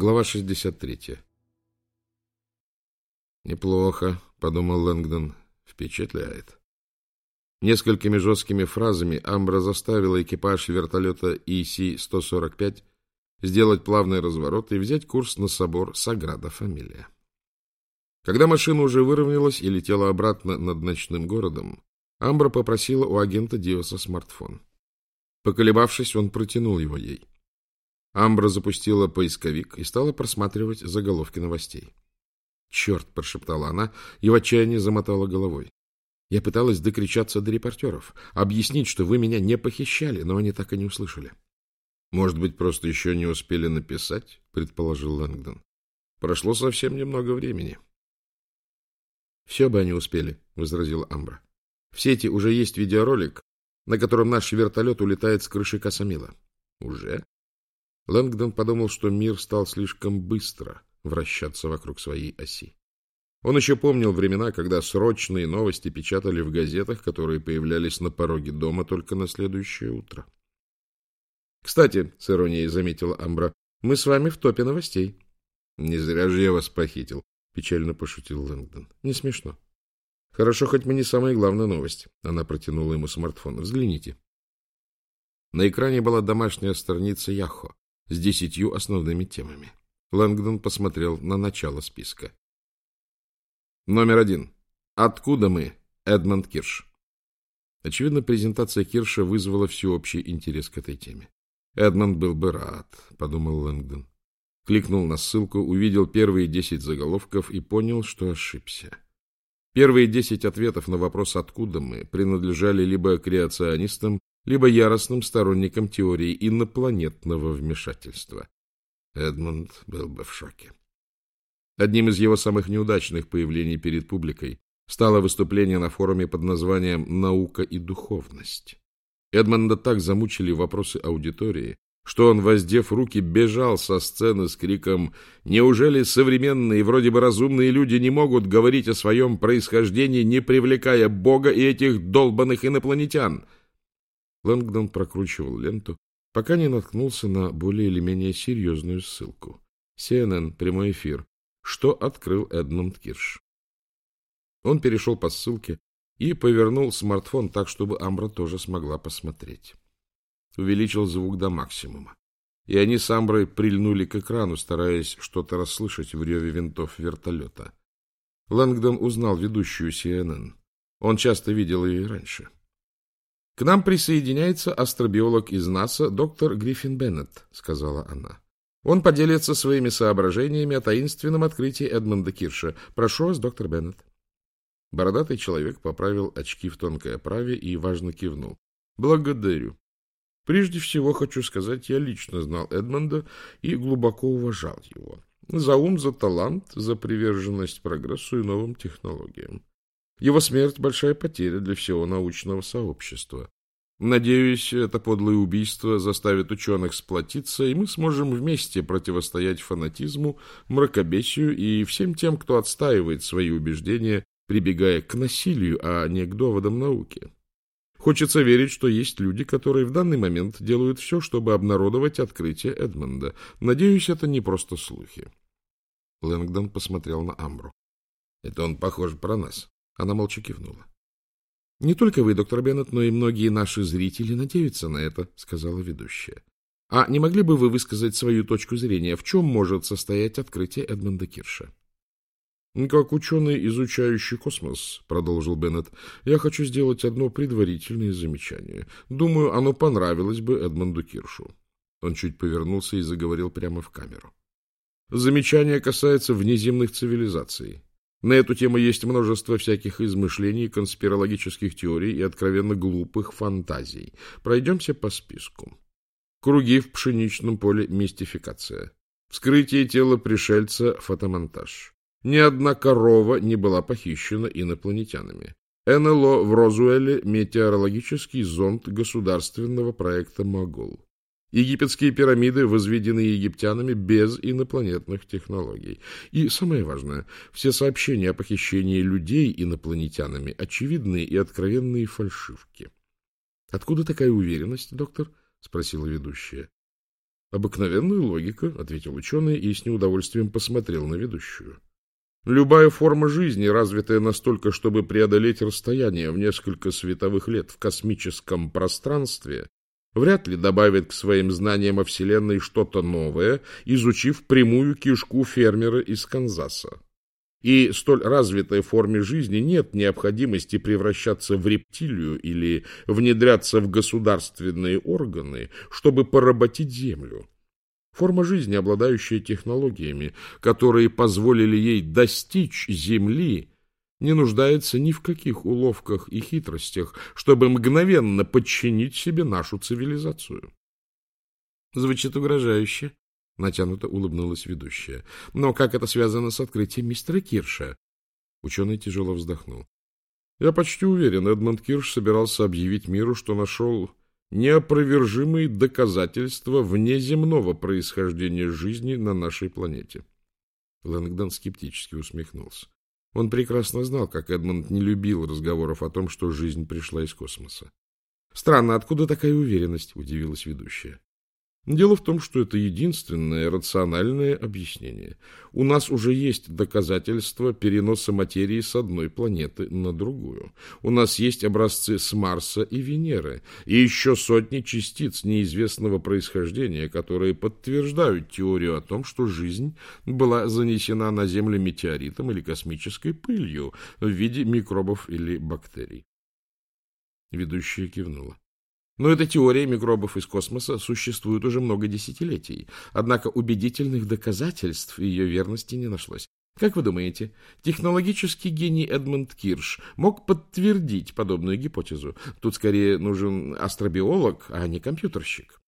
Глава 63. «Неплохо», — подумал Лэнгдон, — «впечатляет». Несколькими жесткими фразами Амбра заставила экипаж вертолета ИС-145 сделать плавный разворот и взять курс на собор Саграда Фамилия. Когда машина уже выровнялась и летела обратно над ночным городом, Амбра попросила у агента Диоса смартфон. Поколебавшись, он протянул его ей. Амбра запустила поисковик и стала просматривать заголовки новостей. «Черт!» — прошептала она и в отчаянии замотала головой. Я пыталась докричаться до репортеров, объяснить, что вы меня не похищали, но они так и не услышали. «Может быть, просто еще не успели написать?» — предположил Лэнгдон. «Прошло совсем немного времени». «Все бы они успели», — возразила Амбра. «В сети уже есть видеоролик, на котором наш вертолет улетает с крыши Касамила». «Уже?» Лэнгдон подумал, что мир стал слишком быстро вращаться вокруг своей оси. Он еще помнил времена, когда срочные новости печатали в газетах, которые появлялись на пороге дома только на следующее утро. — Кстати, — с иронией заметила Амбра, — мы с вами в топе новостей. — Не зря же я вас похитил, — печально пошутил Лэнгдон. — Не смешно. — Хорошо, хоть мы не самая главная новость. Она протянула ему смартфон. — Взгляните. На экране была домашняя страница Яхо с десятью основными темами. Лэнгдон посмотрел на начало списка. Номер один. Откуда мы? Эдмонд Кирш. Очевидно, презентация Кирша вызвала всеобщий интерес к этой теме. Эдмонд был бы рад, подумал Лэнгдон. Кликнул на ссылку, увидел первые десять заголовков и понял, что ошибся. Первые десять ответов на вопрос «Откуда мы?» принадлежали либо креационистам, либо яростным сторонникам теории инопланетного вмешательства. Эдмунд был бы в шоке. Одним из его самых неудачных появлений перед публикой стало выступление на форуме под названием «Наука и духовность». Эдмонда так замучили вопросы аудитории, что он, воздев руки, бежал со сцены с криком «Неужели современные, вроде бы разумные люди не могут говорить о своем происхождении, не привлекая Бога и этих долбанных инопланетян?» Лэнгдон прокручивал ленту, пока не наткнулся на более или менее серьезную ссылку. CNN, прямой эфир. Что открыл Эдмунд Кирш? Он перешел по ссылке и повернул смартфон так, чтобы Амбра тоже смогла посмотреть. Увеличил звук до максимума. И они с Амброй прильнули к экрану, стараясь что-то расслышать в реве винтов вертолета. Лэнгдон узнал ведущую CNN. Он часто видел ее и раньше. — к нам присоединяется астробиолог из НАСА доктор Гриффин Беннет, сказала она. Он поделится своими соображениями о таинственном открытии Эдмонда Кирша. Прошу вас, доктор Беннет. Бородатый человек поправил очки в тонкой оправе и важно кивнул. Благодарю. Прежде всего хочу сказать, я лично знал Эдмонда и глубоко уважал его. За ум, за талант, за приверженность прогрессу и новым технологиям. Его смерть — большая потеря для всего научного сообщества. Надеюсь, это подлое убийство заставит ученых сплотиться, и мы сможем вместе противостоять фанатизму, мракобесию и всем тем, кто отстаивает свои убеждения, прибегая к насилию, а не к доводам науки. Хочется верить, что есть люди, которые в данный момент делают все, чтобы обнародовать открытие Эдмонда. Надеюсь, это не просто слухи. Лэнгдон посмотрел на Амбру. — Это он похож про нас. Она молча кивнула. — Не только вы, доктор Беннет, но и многие наши зрители надеются на это, — сказала ведущая. — А не могли бы вы высказать свою точку зрения, в чем может состоять открытие Эдмонда Кирша? — Как ученый, изучающий космос, — продолжил Беннет, — я хочу сделать одно предварительное замечание. Думаю, оно понравилось бы Эдмонду Киршу. Он чуть повернулся и заговорил прямо в камеру. Замечание касается внеземных цивилизаций. На эту тему есть множество всяких измышлений, конспирологических теорий и откровенно глупых фантазий. Пройдемся по списку. Круги в пшеничном поле – мистификация. Вскрытие тела пришельца – фотомонтаж. Ни одна корова не была похищена инопланетянами. НЛО в Розуэле – метеорологический зонд государственного проекта «Могол». Египетские пирамиды возведены египтянами без инопланетных технологий. И самое важное, все сообщения о похищении людей инопланетянами очевидные и откровенные фальшивки. — Откуда такая уверенность, доктор? — спросила ведущая. Обыкновенная логика, ответил ученый и с неудовольствием посмотрел на ведущую. Любая форма жизни, развитая настолько, чтобы преодолеть расстояние в несколько световых лет в космическом пространстве, вряд ли добавит к своим знаниям о Вселенной что-то новое, изучив прямую кишку фермера из Канзаса. И столь развитой форме жизни нет необходимости превращаться в рептилию или внедряться в государственные органы, чтобы поработить землю. Форма жизни, обладающая технологиями, которые позволили ей достичь Земли, не нуждается ни в каких уловках и хитростях, чтобы мгновенно подчинить себе нашу цивилизацию. Звучит угрожающе, Натянуто улыбнулась ведущая. Но как это связано с открытием мистера Кирша? Ученый тяжело вздохнул. Я почти уверен, Эдмонд Кирш собирался объявить миру, что нашел неопровержимые доказательства внеземного происхождения жизни на нашей планете. Лэнгдон скептически усмехнулся. Он прекрасно знал, как Эдмонд не любил разговоров о том, что жизнь пришла из космоса. «Странно, откуда такая уверенность?» — удивилась ведущая. Дело в том, что это единственное рациональное объяснение. У нас уже есть доказательства переноса материи с одной планеты на другую. У нас есть образцы с Марса и Венеры, и еще сотни частиц неизвестного происхождения, которые подтверждают теорию о том, что жизнь была занесена на Землю метеоритом или космической пылью в виде микробов или бактерий. Ведущая кивнула. Но эта теория микробов из космоса существует уже много десятилетий, однако убедительных доказательств ее верности не нашлось. Как вы думаете, технологический гений Эдмунд Кирш мог подтвердить подобную гипотезу? Тут скорее нужен астробиолог, а не компьютерщик.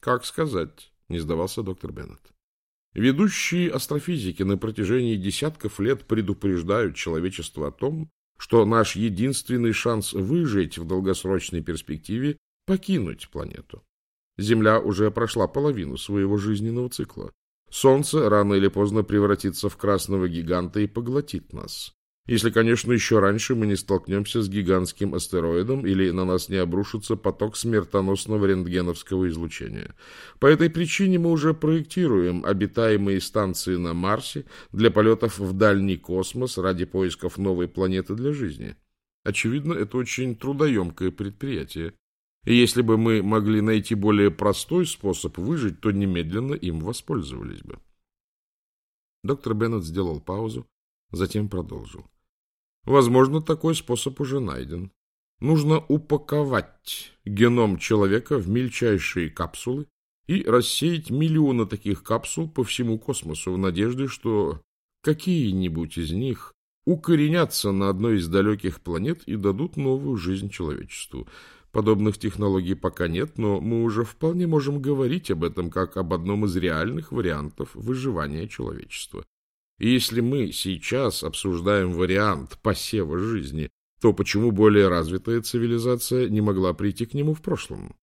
Как сказать, не сдавался доктор Беннет. Ведущие астрофизики на протяжении десятков лет предупреждают человечество о том, что наш единственный шанс выжить в долгосрочной перспективе покинуть планету. Земля уже прошла половину своего жизненного цикла. Солнце рано или поздно превратится в красного гиганта и поглотит нас. Если, конечно, еще раньше мы не столкнемся с гигантским астероидом или на нас не обрушится поток смертоносного рентгеновского излучения. По этой причине мы уже проектируем обитаемые станции на Марсе для полетов в дальний космос ради поисков новой планеты для жизни. Очевидно, это очень трудоемкое предприятие. И если бы мы могли найти более простой способ выжить, то немедленно им воспользовались бы. Доктор Беннет сделал паузу, затем продолжил. Возможно, такой способ уже найден. Нужно упаковать геном человека в мельчайшие капсулы и рассеять миллионы таких капсул по всему космосу в надежде, что какие-нибудь из них укоренятся на одной из далеких планет и дадут новую жизнь человечеству. Подобных технологий пока нет, но мы уже вполне можем говорить об этом как об одном из реальных вариантов выживания человечества. И если мы сейчас обсуждаем вариант посева жизни, то почему более развитая цивилизация не могла прийти к нему в прошлом?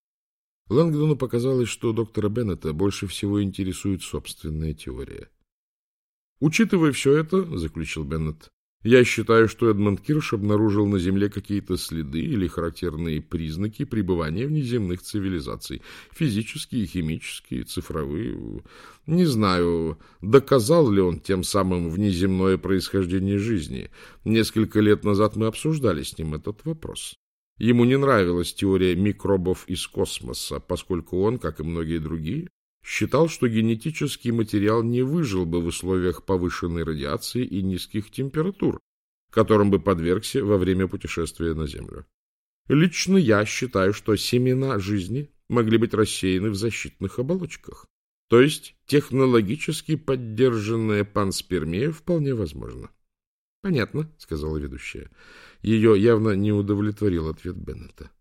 Лэнгдону показалось, что доктора Беннета больше всего интересует собственная теория. «Учитывая все это, — заключил Беннет, я считаю, что Эдмонд Кирш обнаружил на Земле какие-то следы или характерные признаки пребывания внеземных цивилизаций. Физические, химические, цифровые. Не знаю, доказал ли он тем самым внеземное происхождение жизни. Несколько лет назад мы обсуждали с ним этот вопрос. Ему не нравилась теория микробов из космоса, поскольку он, как и многие другие, считал, что генетический материал не выжил бы в условиях повышенной радиации и низких температур, которым бы подвергся во время путешествия на Землю. Лично я считаю, что семена жизни могли быть рассеяны в защитных оболочках. То есть технологически поддержанная панспермия вполне возможна. — Понятно, — сказала ведущая. Ее явно не удовлетворил ответ Беннета.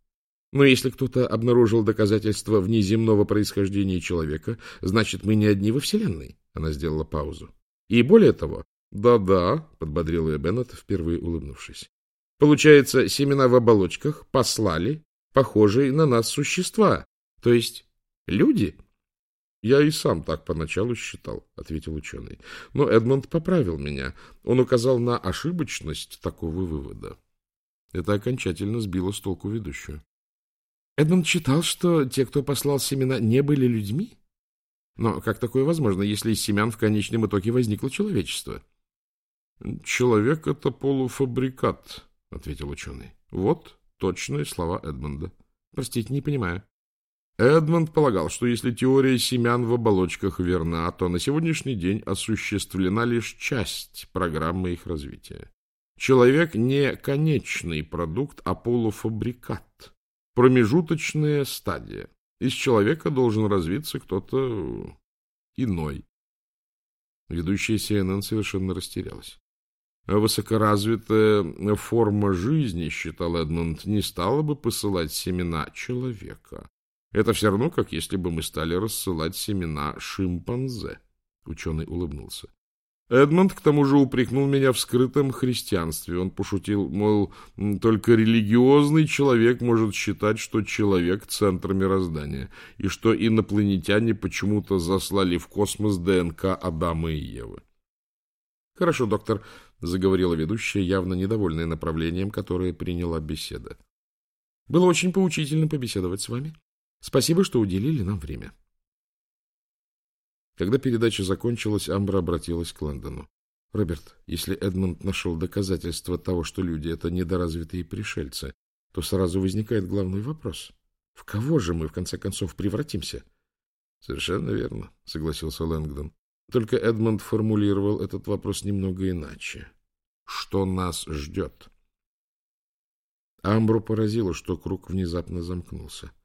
Но если кто-то обнаружил доказательства внеземного происхождения человека, значит, мы не одни во Вселенной. Она сделала паузу. И более того... Да-да, подбодрил ее Беннет, впервые улыбнувшись. Получается, семена в оболочках послали похожие на нас существа, то есть люди. Я и сам так поначалу считал, ответил ученый. Но Эдмонд поправил меня. Он указал на ошибочность такого вывода. Это окончательно сбило с толку ведущую. Эдмонд считал, что те, кто послал семена, не были людьми? Но как такое возможно, если из семян в конечном итоге возникло человечество? — Человек — это полуфабрикат, — ответил ученый. — Вот точные слова Эдмонда. Простите, не понимаю. Эдмонд полагал, что если теория семян в оболочках верна, то на сегодняшний день осуществлена лишь часть программы их развития. Человек не конечный продукт, а полуфабрикат, промежуточная стадия. Из человека должен развиться кто-то иной. Ведущая CNN совершенно растерялась. Высокоразвитая форма жизни, считал Эдмонд, не стала бы посылать семена человека. Это все равно, как если бы мы стали рассылать семена шимпанзе. Ученый улыбнулся. Эдмонд, к тому же, упрекнул меня в скрытом христианстве. Он пошутил, мол, только религиозный человек может считать, что человек — центр мироздания, и что инопланетяне почему-то заслали в космос ДНК Адама и Евы. — Хорошо, доктор, — заговорила ведущая, явно недовольная направлением, которое приняла беседа. — Было очень поучительно побеседовать с вами. Спасибо, что уделили нам время. Когда передача закончилась, Амбра обратилась к Лэндону. — Роберт, если Эдмонд нашел доказательства того, что люди — это недоразвитые пришельцы, то сразу возникает главный вопрос. В кого же мы, в конце концов, превратимся? — Совершенно верно, — согласился Лэнгдон. Только Эдмонд формулировал этот вопрос немного иначе. Что нас ждет? Амбру поразило, что круг внезапно замкнулся. —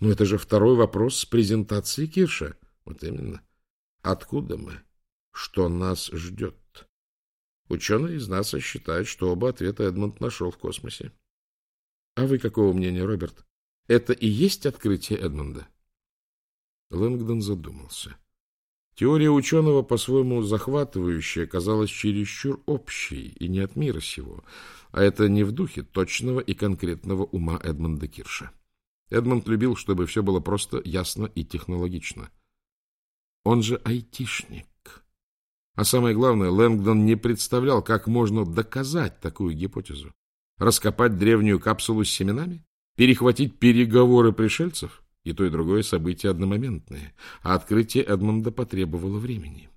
но это же второй вопрос с презентации Кирша. Вот именно. Откуда мы? Что нас ждет? Ученые из НАСА считают, что оба ответа Эдмонд нашел в космосе. А вы какого мнения, Роберт? Это и есть открытие Эдмонда? Лэнгдон задумался. Теория ученого, по-своему захватывающая, казалась чересчур общей и не от мира сего, а это не в духе точного и конкретного ума Эдмонда Кирша. Эдмонд любил, чтобы все было просто, ясно и технологично. Он же айтишник. А самое главное, Лэнгдон не представлял, как можно доказать такую гипотезу. Раскопать древнюю капсулу с семенами? Перехватить переговоры пришельцев? И то, и другое события одномоментные. А открытие Эдмонда потребовало времени.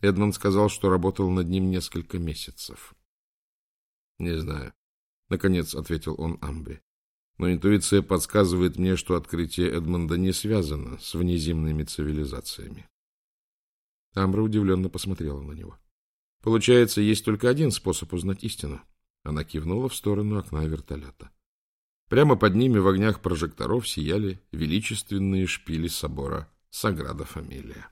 Эдмонд сказал, что работал над ним несколько месяцев. — Не знаю. — наконец ответил он Амбре но интуиция подсказывает мне, что открытие Эдмонда не связано с внеземными цивилизациями. Амбра удивленно посмотрела на него. Получается, есть только один способ узнать истину. Она кивнула в сторону окна вертолета. Прямо под ними в огнях прожекторов сияли величественные шпили собора Саграда Фамилия.